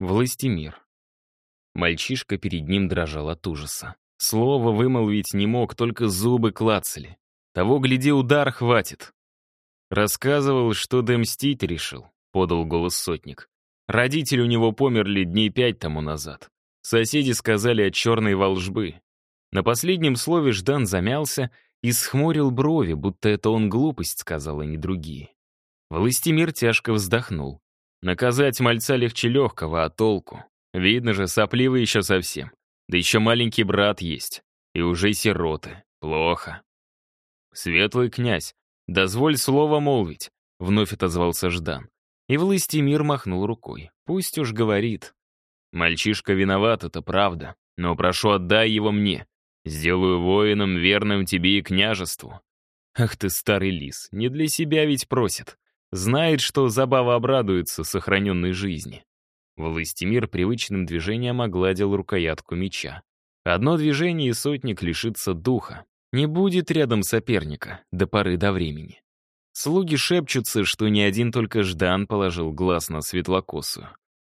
Властимир. Мальчишка перед ним дрожал от ужаса. Слово вымолвить не мог, только зубы клацали. Того, гляди, удар хватит. Рассказывал, что домстить решил, подал голос сотник. Родители у него померли дней пять тому назад. Соседи сказали о черной волжбы. На последнем слове Ждан замялся и схмурил брови, будто это он глупость сказал, а не другие. Властимир тяжко вздохнул. Наказать мальца легче легкого, а толку? Видно же, сопливый еще совсем. Да еще маленький брат есть. И уже сироты. Плохо. «Светлый князь, дозволь слово молвить», — вновь отозвался Ждан. И Властимир махнул рукой. «Пусть уж говорит. Мальчишка виноват, это правда. Но прошу, отдай его мне. Сделаю воином, верным тебе и княжеству». «Ах ты, старый лис, не для себя ведь просит. Знает, что забава обрадуется сохраненной жизни. Властимир привычным движением огладил рукоятку меча. Одно движение, и сотник лишится духа. Не будет рядом соперника до поры до времени. Слуги шепчутся, что ни один только Ждан положил глаз на светлокосую.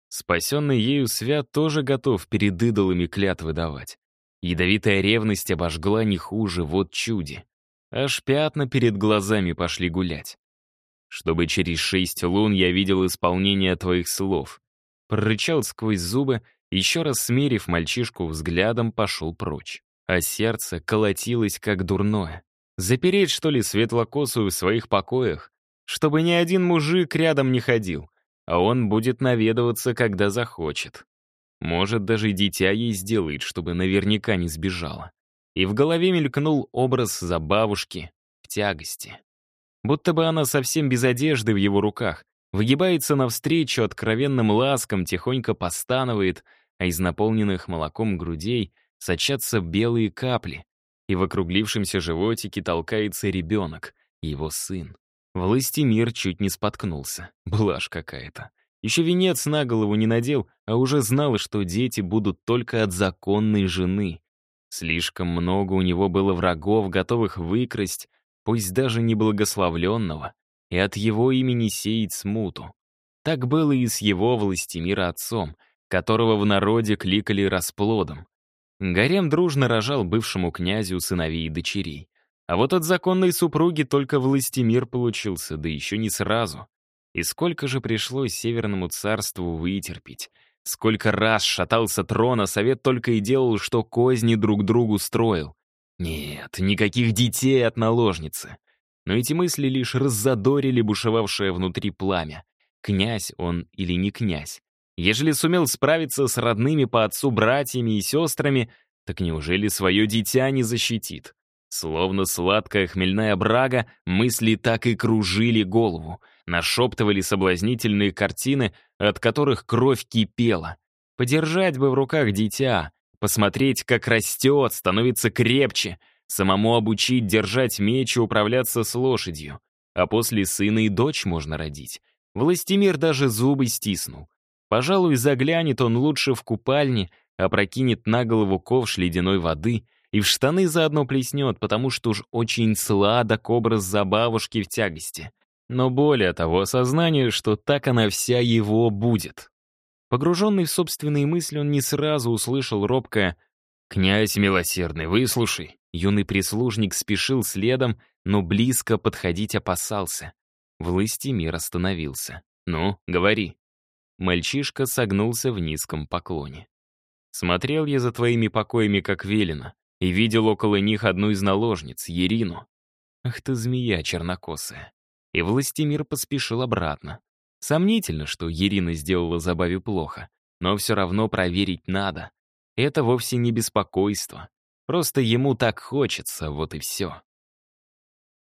Спасенный ею свят тоже готов перед идолами клятвы давать. Ядовитая ревность обожгла не хуже, вот чуди. Аж пятна перед глазами пошли гулять чтобы через шесть лун я видел исполнение твоих слов». Прорычал сквозь зубы, еще раз смерив мальчишку взглядом, пошел прочь. А сердце колотилось, как дурное. Запереть, что ли, светлокосую в своих покоях? Чтобы ни один мужик рядом не ходил, а он будет наведываться, когда захочет. Может, даже дитя ей сделает, чтобы наверняка не сбежала. И в голове мелькнул образ забавушки в тягости будто бы она совсем без одежды в его руках, выгибается навстречу откровенным ласкам, тихонько постанывает, а из наполненных молоком грудей сочатся белые капли, и в округлившемся животике толкается ребенок, его сын. Властимир чуть не споткнулся. Блажь какая-то. Еще венец на голову не надел, а уже знал, что дети будут только от законной жены. Слишком много у него было врагов, готовых выкрасть, пусть даже неблагословленного, и от его имени сеять смуту. Так было и с его властемира отцом, которого в народе кликали расплодом. Гарем дружно рожал бывшему князю сыновей и дочерей. А вот от законной супруги только властемир получился, да еще не сразу. И сколько же пришлось Северному царству вытерпеть. Сколько раз шатался трон, а совет только и делал, что козни друг другу строил. Нет, никаких детей от наложницы. Но эти мысли лишь раззадорили бушевавшее внутри пламя. Князь он или не князь? Ежели сумел справиться с родными по отцу братьями и сестрами, так неужели свое дитя не защитит? Словно сладкая хмельная брага, мысли так и кружили голову, нашептывали соблазнительные картины, от которых кровь кипела. Подержать бы в руках дитя, Посмотреть, как растет, становится крепче. Самому обучить держать меч и управляться с лошадью. А после сына и дочь можно родить. Властимир даже зубы стиснул. Пожалуй, заглянет он лучше в купальне, опрокинет на голову ковш ледяной воды и в штаны заодно плеснет, потому что уж очень сладок образ забавушки в тягости. Но более того, осознание, что так она вся его будет. Погруженный в собственные мысли, он не сразу услышал робкое «Князь милосердный, выслушай». Юный прислужник спешил следом, но близко подходить опасался. Властимир остановился. «Ну, говори». Мальчишка согнулся в низком поклоне. «Смотрел я за твоими покоями, как велено, и видел около них одну из наложниц, Ерину. Ах ты змея чернокосая». И Властимир поспешил обратно. Сомнительно, что Ирина сделала Забаве плохо, но все равно проверить надо. Это вовсе не беспокойство. Просто ему так хочется, вот и все.